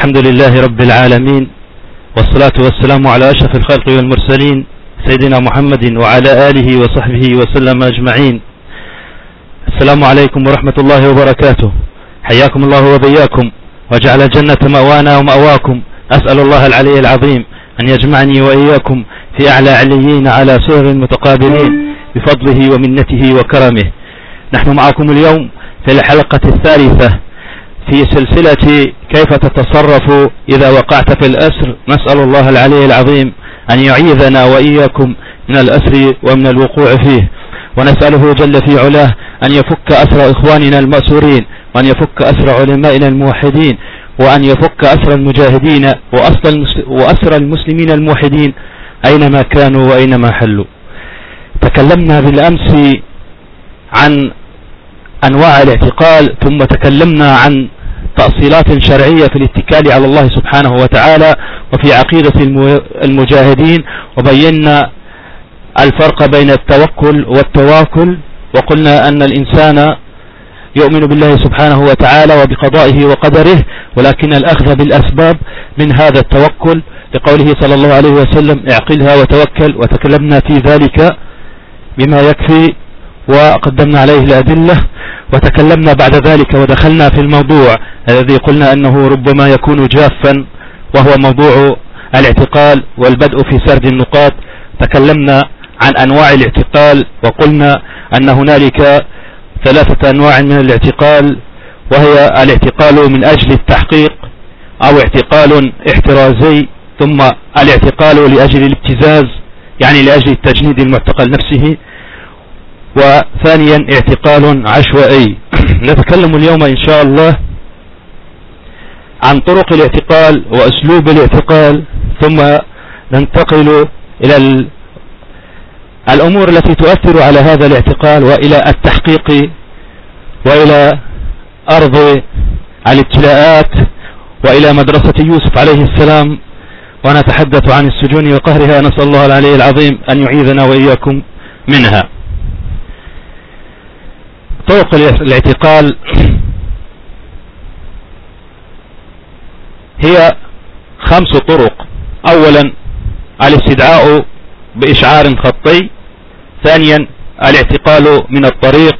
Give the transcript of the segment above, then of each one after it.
الحمد لله رب العالمين والصلاة والسلام على أشرف الخلق والمرسلين سيدنا محمد وعلى آله وصحبه وسلم أجمعين. السلام عليكم ورحمة الله وبركاته. حياكم الله وبياكم وجعل الجنة مأوانا ومأواكم. أسأل الله العلي العظيم أن يجمعني وإياكم في أعلى عليين على سور متقابلين بفضله ومنته وكرمه. نحن معكم اليوم في الحلقة الثالثة في سلسلة كيف تتصرف إذا وقعت في الأسر. نسأل الله العلي العظيم أن يعيذنا وإياكم من الأسر ومن الوقوع فيه. ونسأله جل في علاه أن يفك أسر إخواننا المأسورين وأن يفك أسر علمائنا الموحدين وأن يفك أسر المجاهدين وأسر المسلمين الموحدين أينما كانوا وأينما حلوا. تكلمنا بالأمس عن أنواع الاعتقال ثم تكلمنا عن تأصيلات شرعية في الاتكال على الله سبحانه وتعالى وفي عقيدة المجاهدين وبينا الفرق بين التوكل والتواكل وقلنا أن الإنسان يؤمن بالله سبحانه وتعالى وبقضائه وقدره ولكن الأخذ بالأسباب من هذا التوكل لقوله صلى الله عليه وسلم اعقلها وتوكل وتكلمنا في ذلك بما يكفي وقدمنا عليه الأدلة وتكلمنا بعد ذلك ودخلنا في الموضوع الذي قلنا أنه ربما يكون جافا وهو موضوع الاعتقال والبدء في سرد النقاط. تكلمنا عن أنواع الاعتقال وقلنا أن هنالك ثلاثة أنواع من الاعتقال وهي الاعتقال من أجل التحقيق أو اعتقال احترازي ثم الاعتقال لأجل الابتزاز يعني لأجل التجنيد المعتقل نفسه. وثانيا اعتقال عشوائي. نتكلم اليوم إن شاء الله عن طرق الاعتقال وأسلوب الاعتقال ثم ننتقل إلى الأمور التي تؤثر على هذا الاعتقال وإلى التحقيق وإلى أرض الابتلاءات وإلى مدرسة يوسف عليه السلام. ونتحدث عن السجون وقهرها. نسأل الله العلي العظيم أن يعيذنا وإياكم منها. طرق الاعتقال هي خمس طرق. اولا الاستدعاء بإشعار خطي. ثانيا الاعتقال من الطريق.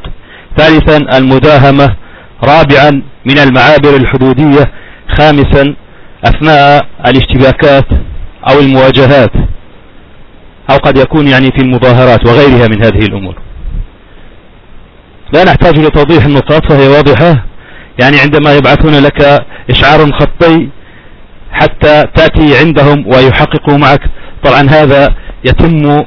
ثالثا المداهمة. رابعا من المعابر الحدودية. خامسا أثناء الاشتباكات أو المواجهات. أو قد يكون يعني في المظاهرات وغيرها من هذه الأمور. لا نحتاج لتوضيح النقاط فهي واضحة. يعني عندما يبعثون لك إشعار خطي حتى تأتي عندهم ويحققوا معك. طبعا هذا يتم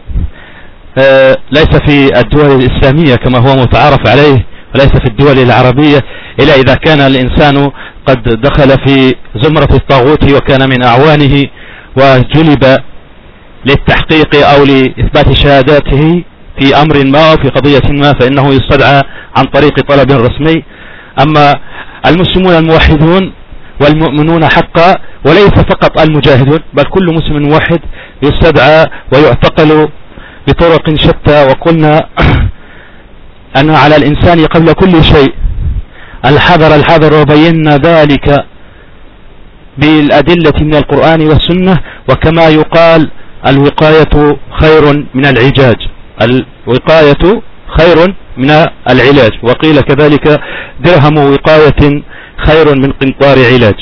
آه، ليس في الدول الإسلامية كما هو متعارف عليه وليس في الدول العربية إلا إذا كان الإنسان قد دخل في زمرة الطاغوت وكان من أعوانه وجلب للتحقيق أو لإثبات شهاداته. في أمر ما في قضية ما فإنه يستدعى عن طريق طلب رسمي أما المسلمون الموحدون والمؤمنون حقا وليس فقط المجاهدون بل كل مسلم موحد يستدعى ويعتقل بطرق شتى. وقلنا أن على الإنسان قبل كل شيء الحذر الحذر وبينا ذلك بالأدلة من القرآن والسنة. وكما يقال الوقاية خير من العجاج. الوقاية خير من العلاج وقيل كذلك درهم وقاية خير من قنطار علاج.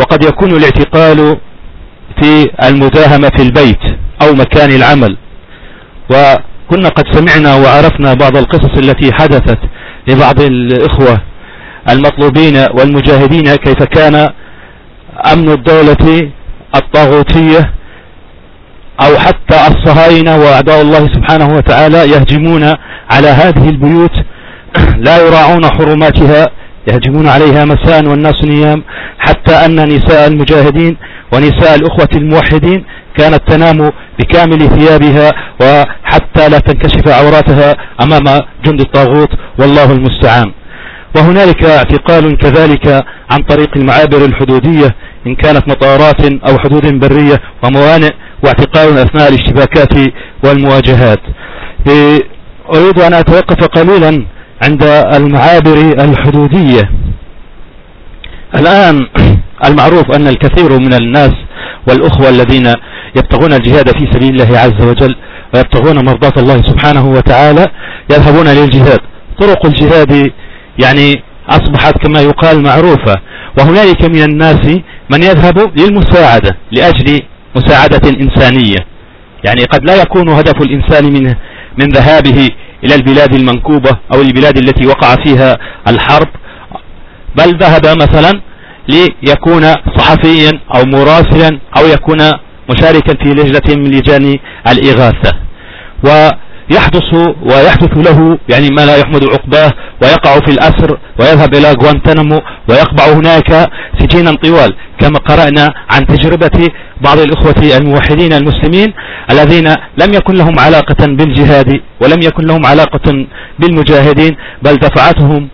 وقد يكون الاعتقال في المداهمة في البيت أو مكان العمل. وكنا قد سمعنا وعرفنا بعض القصص التي حدثت لبعض الإخوة المطلوبين والمجاهدين كيف كان أمن الدولة الطاغوتية أو حتى الصهاينة واعداء الله سبحانه وتعالى يهجمون على هذه البيوت. لا يراعون حرماتها يهجمون عليها مساء والناس نيام. حتى أن نساء المجاهدين ونساء الأخوة الموحدين كانت تنام بكامل ثيابها وحتى لا تنكشف عوراتها أمام جند الطاغوت. والله المستعان. وهنالك اعتقال كذلك عن طريق المعابر الحدودية إن كانت مطارات أو حدود برية وموانئ واعتقال أثناء الاشتباكات والمواجهات. أريد أن أتوقف قليلا عند المعابر الحدودية. الآن المعروف أن الكثير من الناس والأخوة الذين يبتغون الجهاد في سبيل الله عز وجل ويبتغون مرضاة الله سبحانه وتعالى يذهبون للجهاد. طرق الجهاد يعني أصبحت كما يقال معروفة وهنالك من الناس من يذهب للمساعدة لأجل مساعدة إنسانية. يعني قد لا يكون هدف الإنسان من من ذهابه إلى البلاد المنكوبة أو البلاد التي وقع فيها الحرب بل ذهب مثلا ليكون صحفيا أو مراسلا أو يكون مشاركا في لجنة من لجان الإغاثة. ويحدث ويحدث له يعني ما لا يحمد عقباه ويقع في الأسر ويذهب إلى غوانتنمو ويقبع هناك سجينا طوال كما قرأنا عن تجربة بعض الإخوة الموحدين المسلمين الذين لم يكن لهم علاقة بالجهاد ولم يكن لهم علاقة بالمجاهدين بل دفعتهم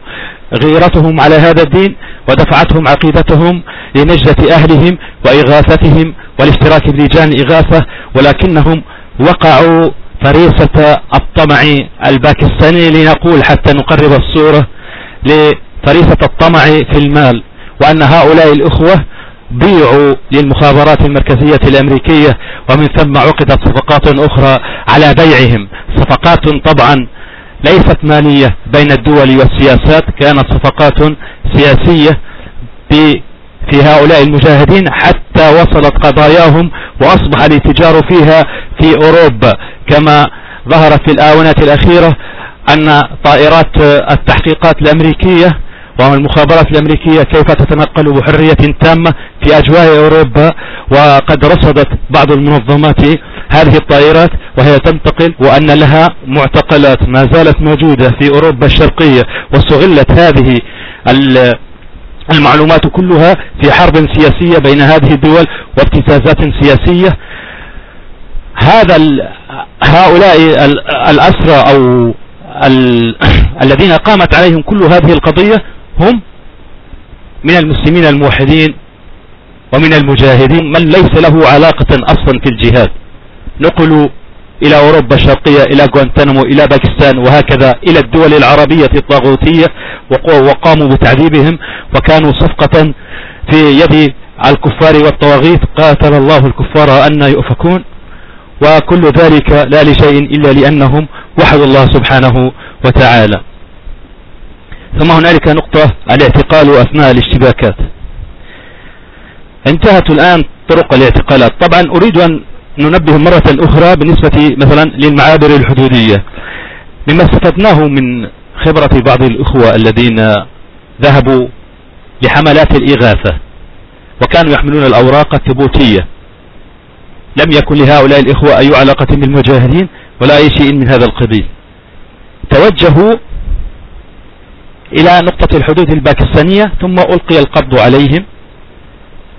غيرتهم على هذا الدين ودفعتهم عقيدتهم لنجدة أهلهم وإغاثتهم والاشتراك بلجان إغاثة ولكنهم وقعوا فريسة الطمع الباكستاني لنقول حتى نقرب الصورة لفريسة الطمع في المال وأن هؤلاء الإخوة بيعوا للمخابرات المركزية الأمريكية ومن ثم عقدت صفقات أخرى على بيعهم. صفقات طبعا ليست مالية بين الدول والسياسات كانت صفقات سياسية في هؤلاء المجاهدين حتى وصلت قضاياهم وأصبح الاتجار فيها في أوروبا. كما ظهر في الآونات الأخيرة أن طائرات التحقيقات الأمريكية والمخابرات الأمريكية كيف تتنقل بحرية تامة في أجواء أوروبا وقد رصدت بعض المنظمات هذه الطائرات وهي تنتقل وأن لها معتقلات ما زالت موجودة في أوروبا الشرقية واستغلت هذه المعلومات كلها في حرب سياسية بين هذه الدول وابتزازات سياسية. هذا هؤلاء الأسرى أو الذين قامت عليهم كل هذه القضية هم من المسلمين الموحدين ومن المجاهدين من ليس له علاقة أصلا في الجهاد. نقلوا إلى أوروبا الشرقية إلى غوانتنامو إلى باكستان وهكذا إلى الدول العربية الطاغوتية وقاموا بتعذيبهم وكانوا صفقة في يد الكفار والطواغيت. قاتل الله الكفار أن يؤفكون وكل ذلك لا لشيء إلا لأنهم وحدوا الله سبحانه وتعالى. ثم هنالك نقطة الاعتقال أثناء الاشتباكات. انتهت الآن طرق الاعتقالات. طبعا أريد أن ننبه مرة أخرى بالنسبة مثلا للمعابر الحدودية. مما استفدناه من خبرة بعض الأخوة الذين ذهبوا لحملات الإغاثة وكانوا يحملون الأوراق الثبوتية. لم يكن لهؤلاء الإخوة أي علاقة بالمجاهدين ولا أي شيء من هذا القبيل. توجهوا إلى نقطة الحدود الباكستانية ثم ألقي القبض عليهم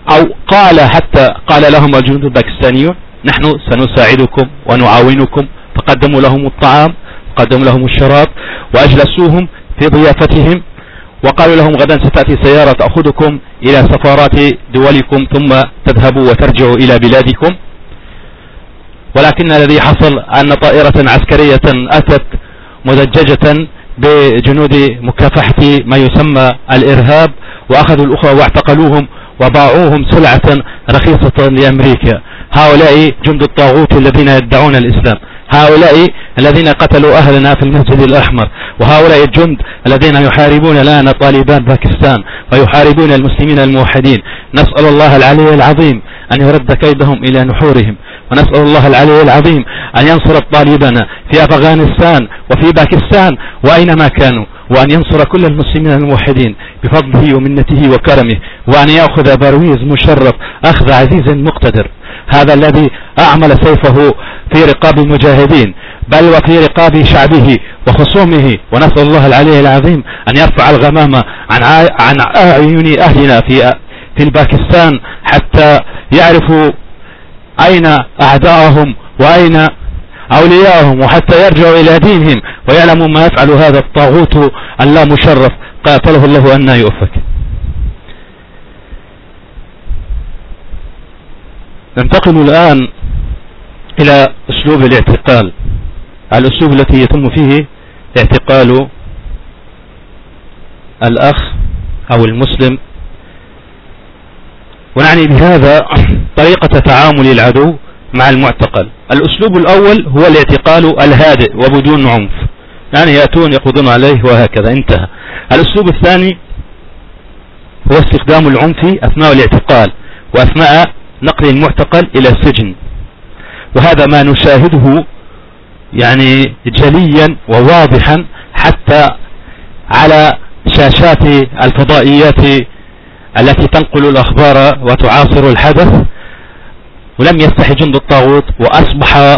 أو قال حتى قال لهم الجنود الباكستانيون نحن سنساعدكم ونعاونكم. فقدموا لهم الطعام قدموا لهم الشراب وأجلسوهم في ضيافتهم وقالوا لهم غدا ستأتي سيارة تأخذكم إلى سفارات دولكم ثم تذهبوا وترجعوا إلى بلادكم. ولكن الذي حصل أن طائرة عسكرية أتت مدججة بجنود مكافحة ما يسمى الإرهاب وأخذوا الأخوة واعتقلوهم وباعوهم سلعة رخيصة لأمريكا. هؤلاء جند الطاغوت الذين يدعون الإسلام. هؤلاء الذين قتلوا أهلنا في المسجد الأحمر. وهؤلاء الجند الذين يحاربون الآن طالبان باكستان ويحاربون المسلمين الموحدين. نسأل الله العلي العظيم أن يرد كيدهم إلى نحورهم. ونسأل الله العلي العظيم أن ينصر الطالبان في أفغانستان وفي باكستان وأينما كانوا. وأن ينصر كل المسلمين الموحدين بفضله ومنته وكرمه. وأن يأخذ برويز مشرف أخذ عزيز مقتدر. هذا الذي أعمل سيفه في رقاب المجاهدين بل وفي رقاب شعبه وخصومه ونسأل الله العلي العظيم أن يرفع الغمام عن عن أعين أهلنا في في الباكستان حتى يعرفوا أين أعداءهم وأين أولياءهم وحتى يرجعوا إلى دينهم ويعلموا ما يفعل هذا الطاغوت اللا مشرف قاتله الله أن يؤفك. ننتقل الآن إلى أسلوب الاعتقال. الأسلوب التي يتم فيه اعتقال الأخ أو المسلم. ونعني بهذا طريقة تعامل العدو مع المعتقل. الأسلوب الأول هو الاعتقال الهادئ وبدون عنف. يعني يأتون يقضون عليه وهكذا. انتهى. الأسلوب الثاني هو استخدام العنف أثناء الاعتقال وأثناء نقل المعتقل إلى السجن وهذا ما نشاهده يعني جليا وواضحا حتى على شاشات الفضائيات التي تنقل الأخبار وتعاصر الحدث. ولم يستحي جند الطاغوت وأصبح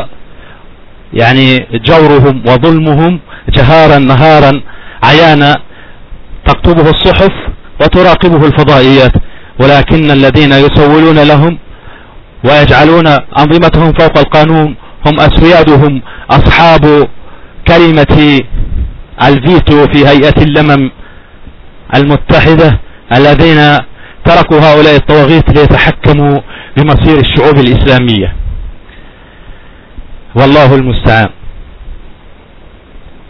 يعني جورهم وظلمهم جهارا نهارا عيانا تكتبه الصحف وتراقبه الفضائيات. ولكن الذين يسولون لهم ويجعلون أنظمتهم فوق القانون هم أسيادهم أصحاب كلمة الفيتو في هيئة اللمم المتحدة الذين تركوا هؤلاء الطواغيت ليتحكموا بمصير الشعوب الإسلامية. والله المستعان.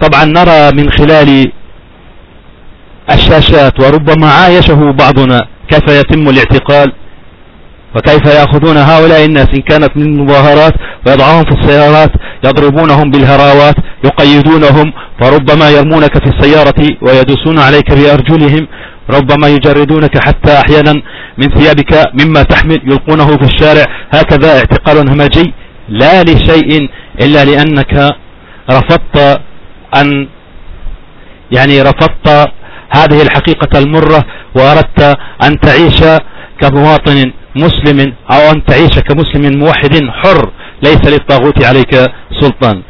طبعا نرى من خلال الشاشات وربما عايشه بعضنا كيف يتم الاعتقال. وكيف يأخذون هؤلاء الناس إن كانت من مظاهرات ويضعهم في السيارات يضربونهم بالهراوات يقيدونهم فربما يرمونك في السيارة ويدوسون عليك بأرجلهم ربما يجردونك حتى أحيانا من ثيابك مما تحمل يلقونه في الشارع هكذا اعتقال همجي لا لشيء إلا لأنك رفضت أن يعني رفضت هذه الحقيقة المرة وأردت أن تعيش كمواطن مسلم أو أن تعيش كمسلم موحد حر ليس للطاغوت عليك سلطان.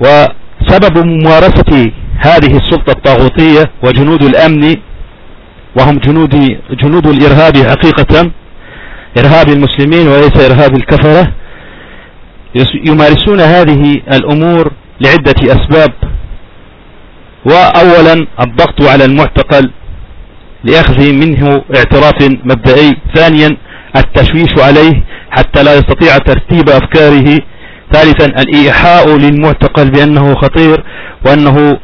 وسبب ممارسة هذه السلطة الطاغوتية وجنود الأمن وهم جنود جنود الإرهاب حقيقة إرهاب المسلمين وليس إرهاب الكفرة. يمارسون هذه الأمور لعدة أسباب. وأولا الضغط على المعتقل لأخذ منه اعتراف مبدئي. ثانيا التشويش عليه حتى لا يستطيع ترتيب أفكاره. ثالثا الإيحاء للمعتقل بأنه خطير وأنه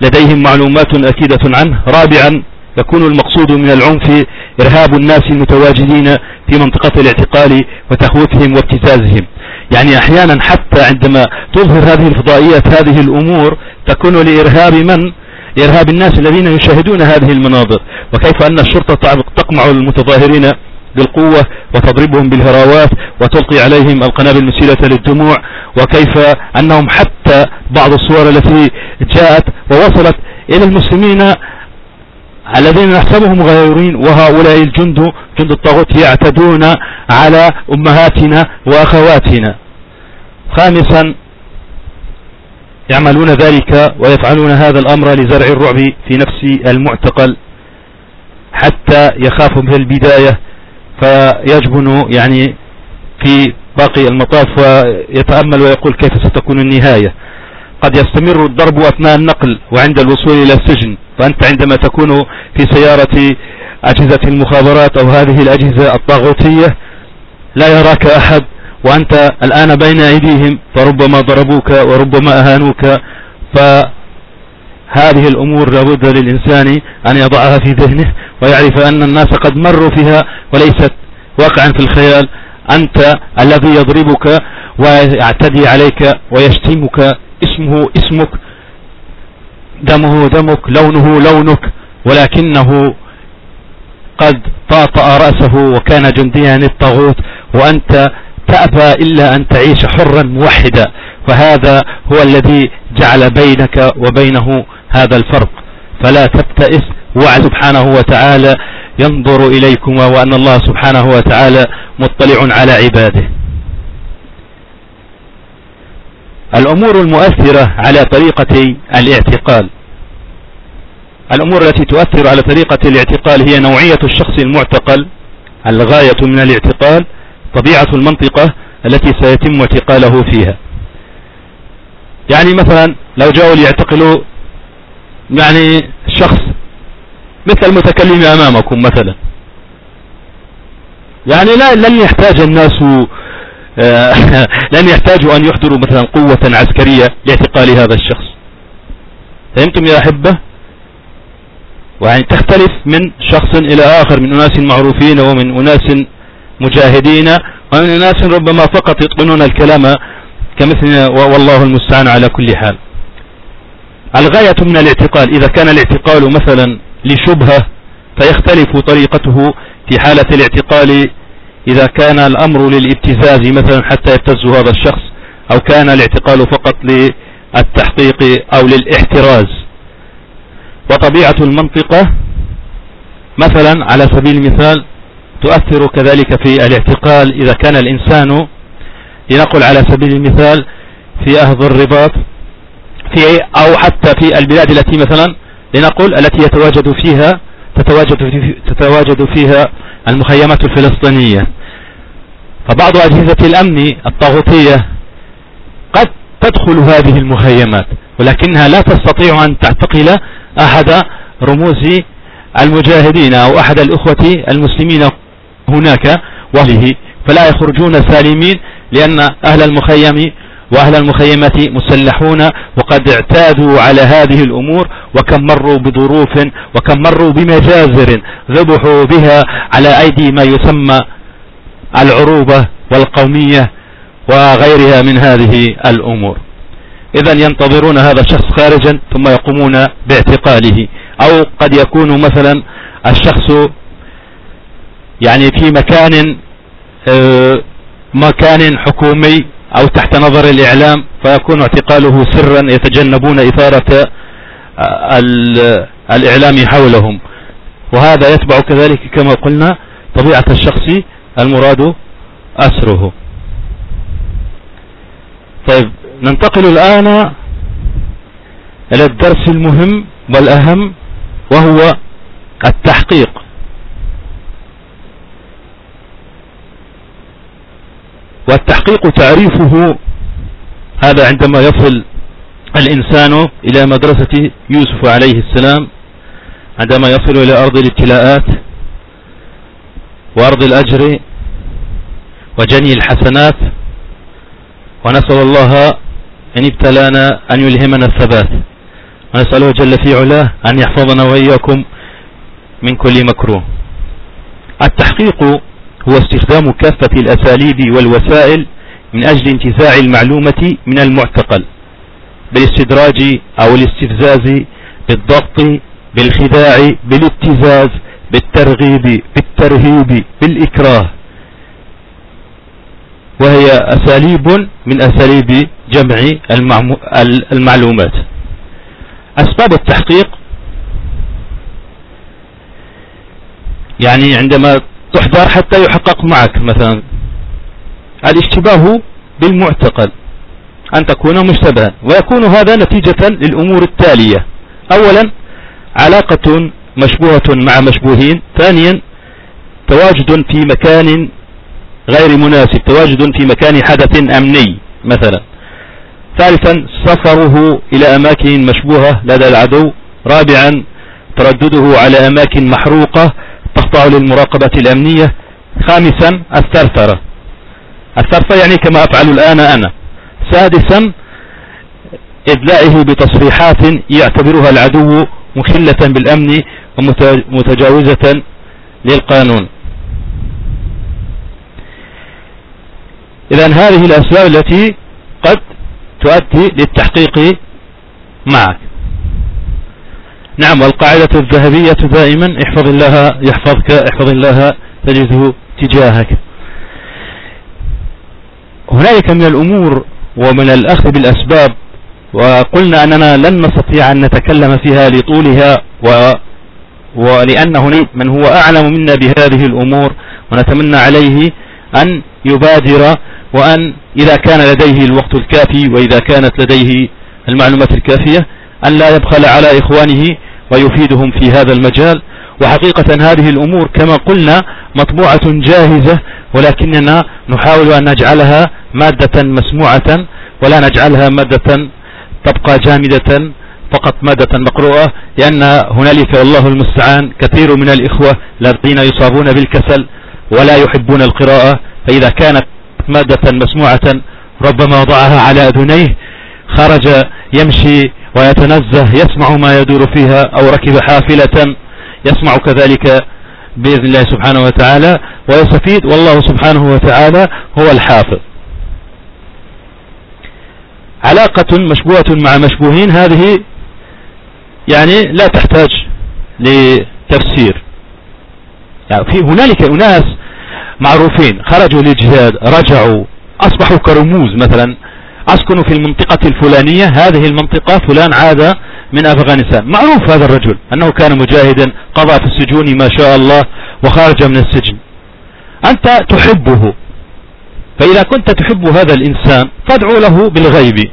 لديهم معلومات أكيدة عنه. رابعا يكون المقصود من العنف إرهاب الناس المتواجدين في منطقة الاعتقال وتخويفهم وابتزازهم. يعني أحيانا حتى عندما تظهر هذه الفضائيات هذه الأمور تكون لإرهاب من؟ لإرهاب الناس الذين يشاهدون هذه المناظر. وكيف أن الشرطة تقمع المتظاهرين بالقوة وتضربهم بالهراوات وتلقي عليهم القنابل المسيلة للدموع. وكيف أنهم حتى بعض الصور التي جاءت ووصلت إلى المسلمين الذين نحسبهم غيورين وهؤلاء الجند جند الطاغوت يعتدون على أمهاتنا وأخواتنا. خامسا يعملون ذلك ويفعلون هذا الأمر لزرع الرعب في نفس المعتقل حتى يخاف في البداية فيجبن يعني في باقي المطاف ويتأمل ويقول كيف ستكون النهاية. قد يستمر الضرب أثناء النقل وعند الوصول إلى السجن فأنت عندما تكون في سيارة أجهزة المخابرات أو هذه الأجهزة الطاغوتية لا يراك أحد وأنت الآن بين أيديهم فربما ضربوك وربما أهانوك فهذه الأمور لابد للإنسان أن يضعها في ذهنه ويعرف أن الناس قد مروا فيها وليست واقعا في الخيال. أنت الذي يضربك ويعتدي عليك ويشتمك اسمه اسمك دمه دمك لونه لونك ولكنه قد طاطأ رأسه وكان جنديا للطاغوت وأنت تأبى إلا أن تعيش حرا موحدا فهذا هو الذي جعل بينك وبينه هذا الفرق. فلا تبتئس وعد سبحانه وتعالى ينظر إليكما وأن الله سبحانه وتعالى مطلع على عباده. الأمور المؤثرة على طريقة الاعتقال. الأمور التي تؤثر على طريقة الاعتقال هي نوعية الشخص المعتقل الغاية من الاعتقال طبيعة المنطقة التي سيتم اعتقاله فيها. يعني مثلا لو جاءوا ليعتقلوا يعني شخص مثل المتكلم أمامكم مثلا. يعني لا لن يحتاج الناس آه، لن يحتاجوا أن يحضروا مثلا قوة عسكرية لاعتقال هذا الشخص. فهمتم يا أحبة؟ ويعني تختلف من شخص إلى آخر من أناس معروفين ومن أناس مجاهدين ومن أناس ربما فقط يتقنون الكلام كمثل والله المستعان على كل حال. الغاية من الاعتقال إذا كان الاعتقال مثلا لشبهة فيختلف طريقته في حالة الاعتقال. إذا كان الأمر للابتزاز مثلا حتى يبتز هذا الشخص أو كان الاعتقال فقط للتحقيق أو للاحتراز. وطبيعة المنطقة مثلا على سبيل المثال تؤثر كذلك في الاعتقال. إذا كان الإنسان لنقل على سبيل المثال في أهض الرباط في أو حتى في البلاد التي مثلا لنقل التي يتواجد فيها تتواجد, تتواجد فيها المخيمات الفلسطينية. فبعض أجهزة الأمن الطاغوتية قد تدخل هذه المخيمات ولكنها لا تستطيع أن تعتقل أحد رموز المجاهدين أو أحد الأخوة المسلمين هناك وهله فلا يخرجون سالمين لأن أهل المخيم وأهل المخيمات مسلحون وقد اعتادوا على هذه الأمور وكم مروا بظروف وكم مروا بمجازر ذبحوا بها على أيدي ما يسمى العروبة والقومية وغيرها من هذه الأمور. إذا ينتظرون هذا الشخص خارجا ثم يقومون باعتقاله. أو قد يكون مثلا الشخص يعني في مكان آه، مكان حكومي أو تحت نظر الإعلام فيكون اعتقاله سرا يتجنبون إثارة آه، الإعلام حولهم. وهذا يتبع كذلك كما قلنا طبيعة الشخص المراد أسره. طيب ننتقل الآن إلى الدرس المهم والأهم وهو التحقيق. والتحقيق تعريفه. هذا عندما يصل الإنسان إلى مدرسة يوسف عليه السلام عندما يصل إلى أرض الابتلاءات وأرض الأجر وجني الحسنات ونسأل الله إن ابتلانا أن يلهمنا الثبات. ونسأله جل في علاه أن يحفظنا وإياكم من كل مكروه. التحقيق هو استخدام كافة الأساليب والوسائل من أجل انتزاع المعلومة من المعتقل بالاستدراج أو الاستفزاز بالضغط بالخداع بالابتزاز بالترغيب بالترهيب بالإكراه. وهي أساليب من أساليب جمع المعلومات. أسباب التحقيق. يعني عندما تحضر حتى يحقق معك مثلا. الاشتباه بالمعتقل. أن تكون مشتبها. ويكون هذا نتيجة للأمور التالية. أولا علاقة مشبوهة مع مشبوهين. ثانيا تواجد في مكان غير مناسب. تواجد في مكان حدث أمني مثلا. ثالثا سفره إلى أماكن مشبوهة لدى العدو. رابعا تردده على أماكن محروقة. تخضع للمراقبة الأمنية. خامسا الثرثرة. الثرثرة يعني كما أفعل الآن أنا. سادسا إدلائه بتصريحات يعتبرها العدو مخلة بالأمن ومتجاوزة للقانون. إذا هذه الأسباب التي قد تؤدي للتحقيق معك. نعم والقاعدة الذهبية دائما احفظ الله يحفظك احفظ الله تجده تجاهك. هنالك من الأمور ومن الأخذ بالأسباب وقلنا أننا لن نستطيع أن نتكلم فيها لطولها و ولأن هناك من هو أعلم منا بهذه الأمور ونتمنى عليه أن يبادر وأن إذا كان لديه الوقت الكافي وإذا كانت لديه المعلومات الكافية أن لا يبخل على إخوانه ويفيدهم في هذا المجال. وحقيقة هذه الأمور كما قلنا مطبوعة جاهزة ولكننا نحاول أن نجعلها مادة مسموعة ولا نجعلها مادة تبقى جامدة فقط مادة مقروءة لأن هنالك والله المستعان كثير من الإخوة الذين يصابون بالكسل ولا يحبون القراءة فإذا كانت مادة مسموعة ربما وضعها على أذنيه خرج يمشي ويتنزه يسمع ما يدور فيها أو ركب حافلة يسمع كذلك بإذن الله سبحانه وتعالى ويستفيد والله سبحانه وتعالى هو الحافظ. علاقة مشبوهة مع مشبوهين هذه يعني لا تحتاج لتفسير. يعني في هنالك أناس معروفين خرجوا للجهاد رجعوا أصبحوا كرموز مثلا. أسكن في المنطقة الفلانية هذه المنطقة فلان عاد من أفغانستان. معروف هذا الرجل أنه كان مجاهدا قضى في السجون ما شاء الله وخرج من السجن. أنت تحبه. فإذا كنت تحب هذا الإنسان فادعو له بالغيب.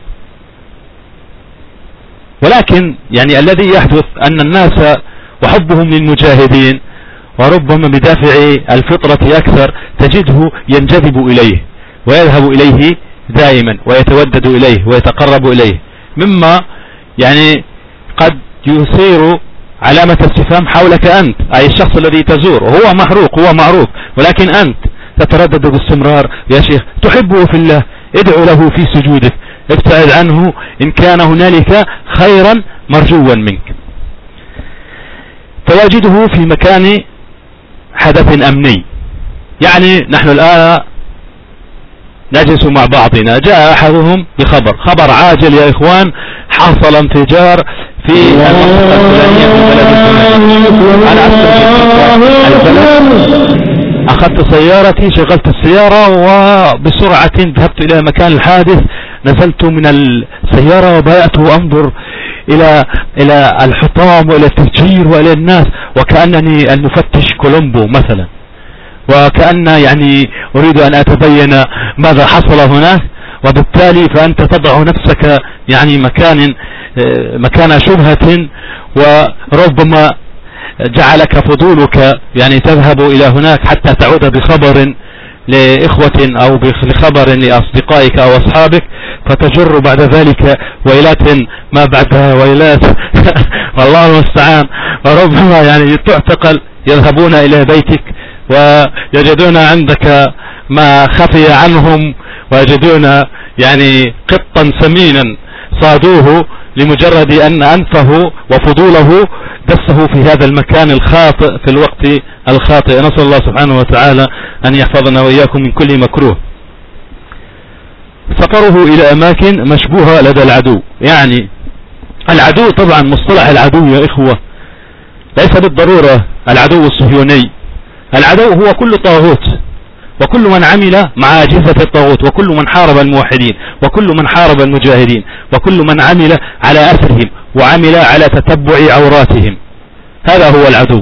ولكن يعني الذي يحدث أن الناس وحبهم للمجاهدين وربما بدافع الفطرة أكثر تجده ينجذب إليه ويذهب إليه دائما ويتودد إليه ويتقرب إليه. مما يعني قد يثير علامة استفهام حولك أنت أي الشخص الذي تزور. هو محروق هو معروف ولكن أنت تتردد باستمرار. يا شيخ تحبه في الله ادعو له في سجودك ابتعد عنه إن كان هنالك خيرا مرجوا منك. تواجده في مكان حدث أمني. يعني نحن الآن نجلس مع بعضنا. جاء أحدهم بخبر. خبر عاجل يا إخوان حصل انفجار في المنطقة الفلانية في البلد الفلاني أنا أخذت سيارتي شغلت السيارة وبسرعة ذهبت إلى مكان الحادث. نزلت من السيارة وبدأت أنظر إلى إلى الحطام وإلى التفجير وإلى الناس. وكأنني المفتش كولومبو مثلا. وكأن يعني أريد أن أتبين ماذا حصل هناك وبالتالي فأنت تضع نفسك يعني مكان مكان شبهة وربما جعلك فضولك يعني تذهب إلى هناك حتى تعود بخبر لإخوة أو بخبر لأصدقائك أو أصحابك فتجر بعد ذلك ويلات ما بعدها ويلات. والله المستعان. وربما يعني تعتقل يذهبون إلى بيتك ويجدون عندك ما خفي عنهم ويجدون يعني قطا سمينا صادوه لمجرد أن أنفه وفضوله دسه في هذا المكان الخاطئ في الوقت الخاطئ. نسأل الله سبحانه وتعالى أن يحفظنا وإياكم من كل مكروه. سفره إلى أماكن مشبوهة لدى العدو. يعني العدو طبعا مصطلح العدو يا إخوة ليس بالضرورة العدو الصهيوني. العدو هو كل طاغوت وكل من عمل مع أجهزة الطاغوت وكل من حارب الموحدين وكل من حارب المجاهدين وكل من عمل على أسرهم وعمل على تتبع عوراتهم. هذا هو العدو.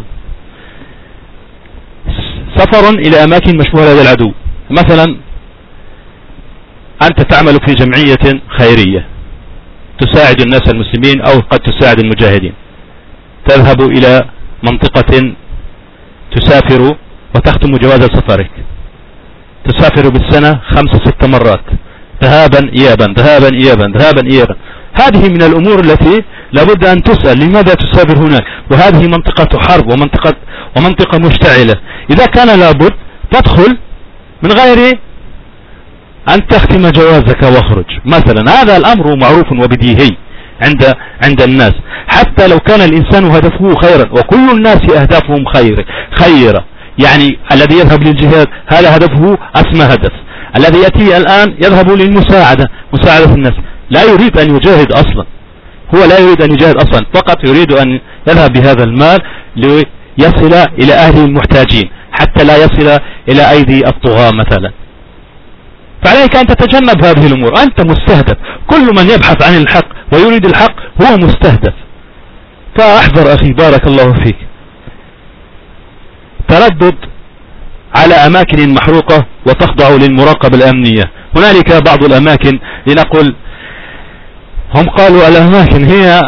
سفر إلى أماكن مشبوهة لدى العدو. مثلا أنت تعمل في جمعية خيرية. تساعد الناس المسلمين أو قد تساعد المجاهدين. تذهب إلى منطقة تسافر وتختم جواز سفرك. تسافر بالسنة خمس ست مرات. ذهابا إيابا ذهابا إيابا ذهابا إيابا. هذه من الأمور التي لابد أن تسأل لماذا تسافر هناك؟ وهذه منطقة حرب ومنطقة, ومنطقة مشتعلة. إذا كان لابد تدخل من غير أن تختم جوازك واخرج. مثلا هذا الأمر معروف وبديهي. عند عند الناس. حتى لو كان الإنسان هدفه خيرا وكل الناس أهدافهم خير خيرة. يعني الذي يذهب للجهاد هذا هدفه أسمى هدف. الذي يأتي الآن يذهب للمساعدة مساعدة الناس. لا يريد أن يجاهد أصلا. هو لا يريد أن يجاهد أصلا فقط يريد أن يذهب بهذا المال ليصل إلى أهله المحتاجين حتى لا يصل إلى أيدي الطغاة مثلا. فعليك أن تتجنب هذه الأمور. أنت مستهدف. كل من يبحث عن الحق ويريد الحق هو مستهدف. فأحذر أخي بارك الله فيك. تردد على أماكن محروقة وتخضع للمراقبة الأمنية. هنالك بعض الأماكن لنقل. هم قالوا الأماكن هي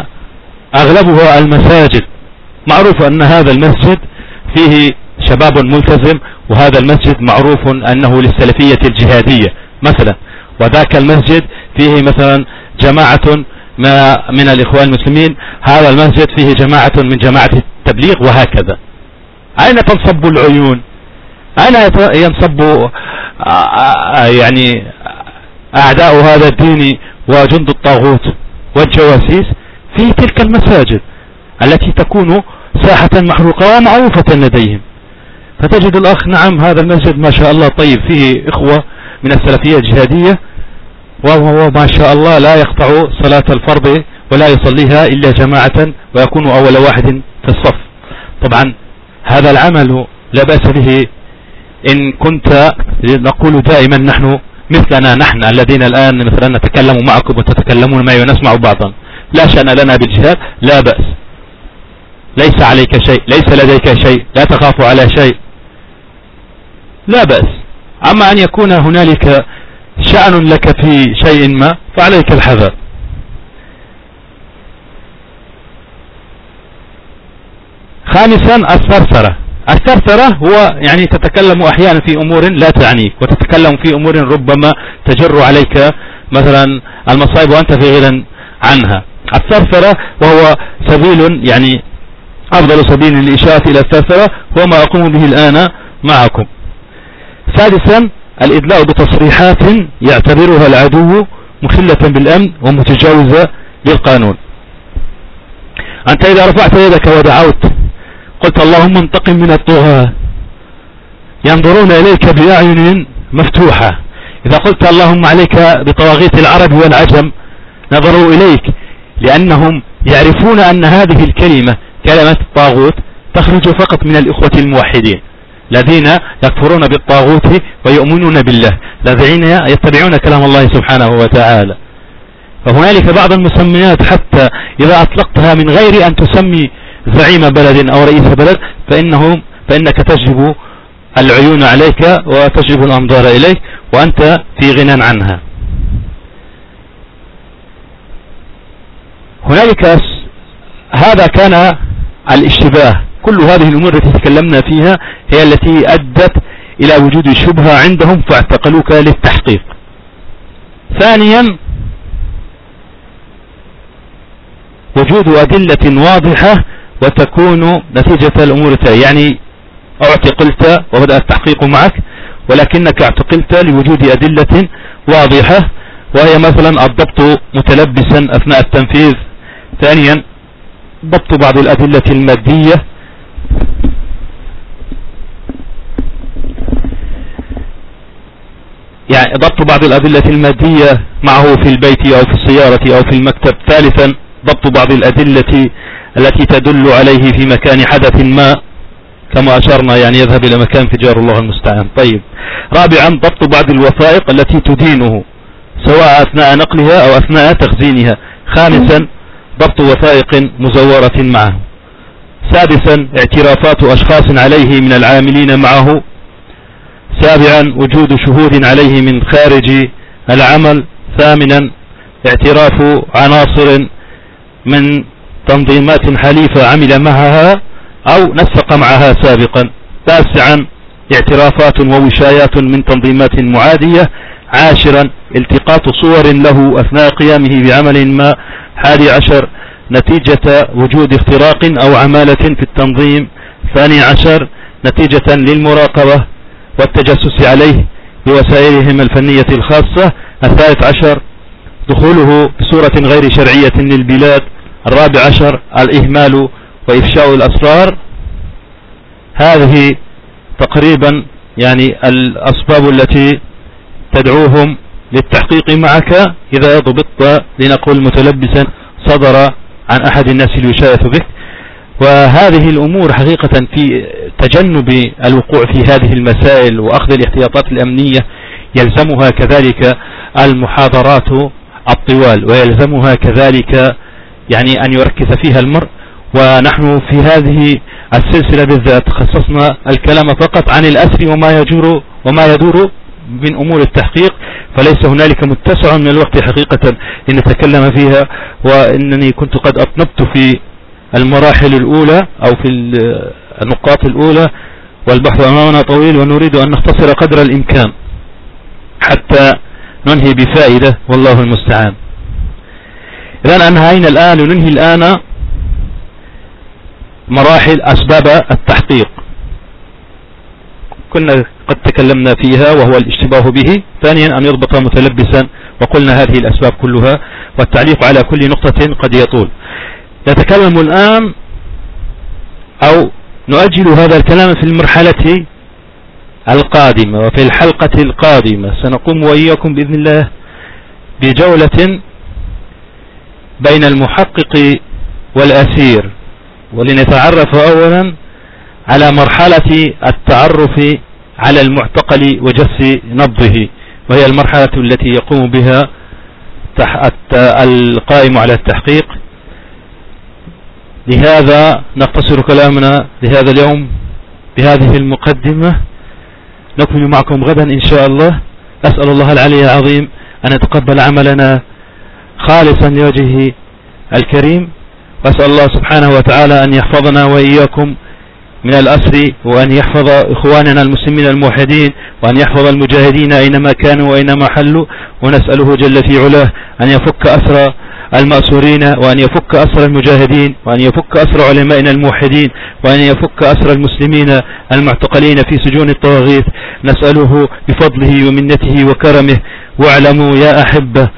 أغلبها المساجد. معروف أن هذا المسجد فيه شباب ملتزم وهذا المسجد معروف أنه للسلفية الجهادية. مثلا وذاك المسجد فيه مثلا جماعة ما من الإخوان المسلمين هذا المسجد فيه جماعة من جماعة التبليغ وهكذا. أين تنصب العيون؟ أين ينصب آه، آه، يعني أعداء هذا الدين وجند الطاغوت والجواسيس في تلك المساجد التي تكون ساحة محروقة ومعروفة لديهم؟ فتجد الأخ نعم هذا المسجد ما شاء الله طيب فيه إخوة من السلفية الجهادية وهو ما شاء الله لا يقطع صلاة الفرض ولا يصليها إلا جماعة ويكون أول واحد في الصف. طبعا هذا العمل لا بأس به إن كنت نقول دائما نحن مثلنا نحن الذين الآن مثلا نتكلم معكم وتتكلمون معي ونسمع بعضا. لا شأن لنا بالجهاد لا بأس. ليس عليك شيء ليس لديك شيء لا تخاف على شيء. لا بأس. أما أن يكون هنالك شأن لك في شيء ما فعليك الحذر. خامسا الثرثرة. الثرثرة هو يعني تتكلم أحيانا في أمور لا تعنيك وتتكلم في أمور ربما تجر عليك مثلا المصائب وأنت في غنى عنها. الثرثرة وهو سبيل يعني أفضل سبيل للإشارة إلى الثرثرة هو ما أقوم به الآن معكم. سادسا الإدلاء بتصريحات يعتبرها العدو مخلة بالأمن ومتجاوزة للقانون. أنت إذا رفعت يدك ودعوت قلت اللهم انتقم من الطغاة ينظرون إليك بأعين مفتوحة. إذا قلت اللهم عليك بطواغيت العرب والعجم نظروا إليك لأنهم يعرفون أن هذه الكلمة كلمة الطاغوت تخرج فقط من الإخوة الموحدين. الذين يكفرون بالطاغوت ويؤمنون بالله. الذين يتبعون كلام الله سبحانه وتعالى. فهنالك بعض المسميات حتى إذا أطلقتها من غير أن تسمي زعيم بلد أو رئيس بلد فإنه فإنك تجلب العيون عليك وتجلب الأنظار إليك وأنت في غنى عنها. هنالك هذا كان الاشتباه. كل هذه الأمور التي تكلمنا فيها هي التي أدت إلى وجود شبهة عندهم فاعتقلوك للتحقيق. ثانيا وجود أدلة واضحة وتكون نتيجة الأمور يعني اعتقلت وبدأ التحقيق معك ولكنك اعتقلت لوجود أدلة واضحة وهي مثلا الضبط متلبسا أثناء التنفيذ. ثانيا ضبط بعض الأدلة المادية يعني ضبط بعض الأدلة المادية معه في البيت أو في السيارة أو في المكتب. ثالثا ضبط بعض الأدلة التي تدل عليه في مكان حدث ما كما أشرنا يعني يذهب إلى مكان فجار الله المستعان. طيب. رابعا ضبط بعض الوثائق التي تدينه سواء أثناء نقلها أو أثناء تخزينها. خامسا ضبط وثائق مزورة معه. سادسا اعترافات أشخاص عليه من العاملين معه سابعا وجود شهود عليه من خارج العمل. ثامنا اعتراف عناصر من تنظيمات حليفة عمل معها أو نسق معها سابقا. تاسعا اعترافات ووشايات من تنظيمات معادية. عاشرا التقاط صور له أثناء قيامه بعمل ما. حادي عشر نتيجة وجود اختراق أو عمالة في التنظيم. ثاني عشر نتيجة للمراقبة. والتجسس عليه بوسائلهم الفنية الخاصة. الثالث عشر دخوله بصورة غير شرعية للبلاد. الرابع عشر الإهمال وإفشاء الأسرار. هذه تقريبا يعني الأسباب التي تدعوهم للتحقيق معك. إذا ضبطت لنقول متلبسا صدر عن أحد الناس الوشاية بك. وهذه الأمور حقيقة في تجنب الوقوع في هذه المسائل وأخذ الاحتياطات الأمنية يلزمها كذلك المحاضرات الطوال ويلزمها كذلك يعني أن يركز فيها المرء. ونحن في هذه السلسلة بالذات خصصنا الكلام فقط عن الأسر وما يجور وما يدور من أمور التحقيق فليس هنالك متسع من الوقت حقيقة لنتكلم فيها وإنني كنت قد أطنبت في المراحل الأولى أو في النقاط الأولى والبحث أمامنا طويل ونريد أن نختصر قدر الإمكان حتى ننهي بفائدة والله المستعان. إذا أنهينا الآن وننهي الآن مراحل أسباب التحقيق. كنا قد تكلمنا فيها وهو الاشتباه به. ثانيا أن يضبط متلبسا وقلنا هذه الأسباب كلها والتعليق على كل نقطة قد يطول. نتكلم الآن أو نؤجل هذا الكلام في المرحلة القادمة وفي الحلقة القادمة. سنقوم وإياكم بإذن الله بجولة بين المحقق والأسير. ولنتعرف أولا على مرحلة التعرف على المعتقل وجس نبضه وهي المرحلة التي يقوم بها القائم على التحقيق. لهذا نقتصر كلامنا لهذا اليوم بهذه المقدمة. نكمل معكم غدا إن شاء الله. أسأل الله العلي العظيم أن يتقبل عملنا خالصا لوجهه الكريم. وأسأل الله سبحانه وتعالى أن يحفظنا وإياكم من الأسر وأن يحفظ إخواننا المسلمين الموحدين وأن يحفظ المجاهدين أينما كانوا وأينما حلوا. ونسأله جل في علاه أن يفك أسر المأسورين وأن يفك أسر المجاهدين وأن يفك أسر علمائنا الموحدين وأن يفك أسر المسلمين المعتقلين في سجون الطواغيت. نسأله بفضله ومنته وكرمه واعلموا يا أحبة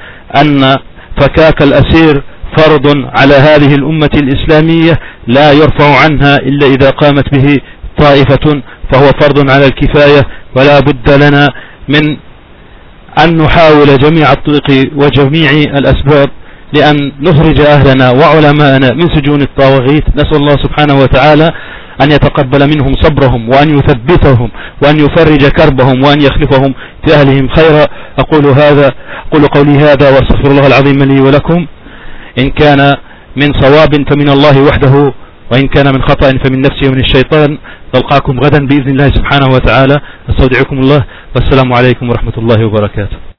أن فكاك الأسير فرض على هذه الأمة الإسلامية لا يرفع عنها إلا إذا قامت به طائفة فهو فرض على الكفاية ولا بد لنا من أن نحاول جميع الطرق وجميع الأسباب لأن نخرج أهلنا وعلماءنا من سجون الطواغيت نسأل الله سبحانه وتعالى أن يتقبل منهم صبرهم وأن يثبتهم وأن يفرج كربهم وأن يخلفهم في أهلهم خيرا. أقول هذا أقول قولي هذا وأستغفر الله العظيم لي ولكم. إن كان من صواب فمن الله وحده وإن كان من خطأ فمن نفسي ومن الشيطان. نلقاكم غدا بإذن الله سبحانه وتعالى. أستودعكم الله. والسلام عليكم ورحمة الله وبركاته.